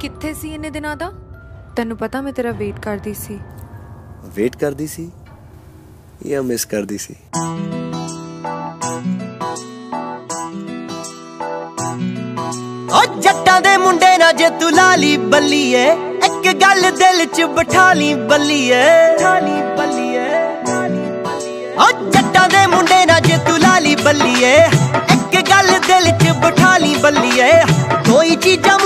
ਕਿੱਥੇ ਸੀ ਇੰਨੇ ਦਿਨਾਂ ਦਾ? ਤੈਨੂੰ ਪਤਾ ਮੈਂ ਤੇਰਾ ਵੇਟ ਕਰਦੀ ਸੀ। ਵੇਟ ਕਰਦੀ ਸੀ? ਜਾਂ ਮਿਸ ਕਰਦੀ ਸੀ? ਓ ਜੱਟਾਂ ਦੇ ਮੁੰਡੇ ਨਾਲ ਜੇ ਤੂੰ ਲਾਲੀ ਬੱਲੀਏ ਇੱਕ ਗੱਲ ਦਿਲ 'ਚ ਬਿਠਾ ਲਈ ਬੱਲੀਏ ਠਾਲੀ ਬੱਲੀਏ ਓ ਜੱਟਾਂ ਦੇ ਮੁੰਡੇ ਨਾਲ ਜੇ ਤੂੰ ਲਾਲੀ ਬੱਲੀਏ ਇੱਕ ਗੱਲ ਦਿਲ 'ਚ ਬਿਠਾ ਲਈ ਬੱਲੀਏ ਕੋਈ ਚੀਜ਼ਾਂ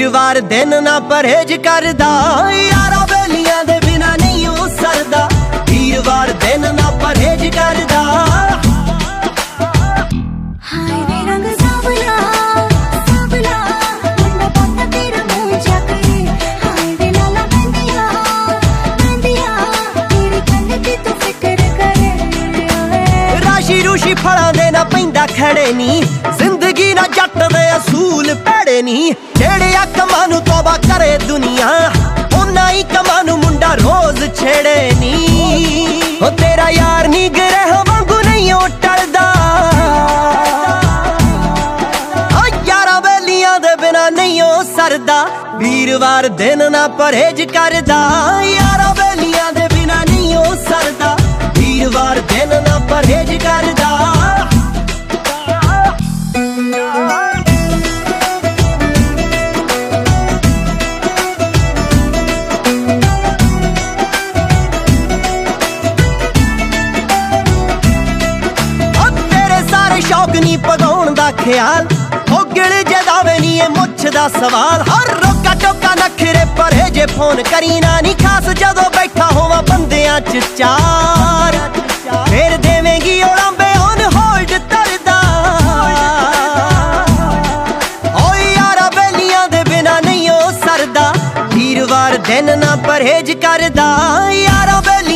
ਵੀਰਵਾਰ ਦਿਨ ਨਾ ਪਰਹੇਜ ਕਰਦਾ। ਯਾਰਾਂ ਵੇਲੀਆਂ ਦੇ ਬਿਨਾ ਨਹੀਂ ਉਹ ਸਰਦਾ। ਵੀਰਵਾਰ ਦਿਨ ਨਾ ਪਰਹੇਜ ਕਰਦਾ। ਹਾਏ ਵੇ ਰੰਗ ਸਾਵਲਾ ਸਾਵਲਾ ਮੁੰਡਾ ਪੱਤਾ ਤੇਰਾ ਮੂੰਹ ਚੱਕਰੇ ਹਾਏ ਵੇ ਲਾਲਾ ਬੰਦਿਆ ਬੰਦਿਆ ਤੇਰੀ ਕੰਨ ਦੀ ਤੂੰ ਫਿਕਰ ਕਰੇ ਓਏ ਰਾਸ਼ੀ ਰੂਸ਼ੀ ਫਲਾਂ ਦੇ ਨਾ ਪੈਂਦਾ ਖੜੇ ਨੀ। ਜ਼ਿੰਦਗੀ ਨਾ ਜੱਟ ਦੇ ਅਸੂਲ ਭੜੇ ਨੀ। ਨਹੀਂ ਉਹ ਸਰਦਾ। ਵੀਰਵਾਰ ਦਿਨ ਨਾ ਪਰਹੇਜ ਕਰਦਾ। ਯਾਰਾਂ ਵੇਲੀਆਂ ਦੇ ਬਿਨਾ ਨਹੀਂ ਉਹ ਸਰਦਾ। ਵੀਰਵਾਰ ਦਿਨ ਨਾ ਪਰਹੇਜ ਕਰਦਾ। ਤੇਰੇ ਸਾਰੇ ਸ਼ੌਕ ਨਹੀਂ ਪਗਾਉਣ ਦਾ ਖਿਆਲ। ਨਹੀਂ ਦਾ ਸਵਾਲ। ਹਰ ਰੋਕਾ ਟੋਕਾ ਨਖਰੇ ਪਰੇ ਜੇ ਫੋਨ ਕਰੀ ਨਾ ਨਹੀਂ ਖਾਸ, ਜਦੋਂ ਬੈਠਾ ਹੋਵਾਂ ਬੰਦਿਆਂ ਚ ਚਾਰ। ਫੇਰ ਦੇਵੇਂਗੀ ਔਲਾਂਬੇ ਔਨ ਹੋਲਡ ਤਰਦਾ। ਓਏ ਯਾਰਾ ਬੇਲੀਆਂ ਦੇ ਬਿਨਾ ਨਹੀਂ ਉਹ ਸਰਦਾ। ਵੀਰਵਾਰ ਦਿਨ ਨਾ ਪਰਹੇਜ ਕਰਦਾ। ਯਾਰਾ ਬੇਲੀਆਂ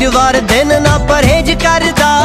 ਵੀਰਵਾਰ ਦਿਨ ਨਾ ਪਰਹੇਜ ਕਰਦਾ।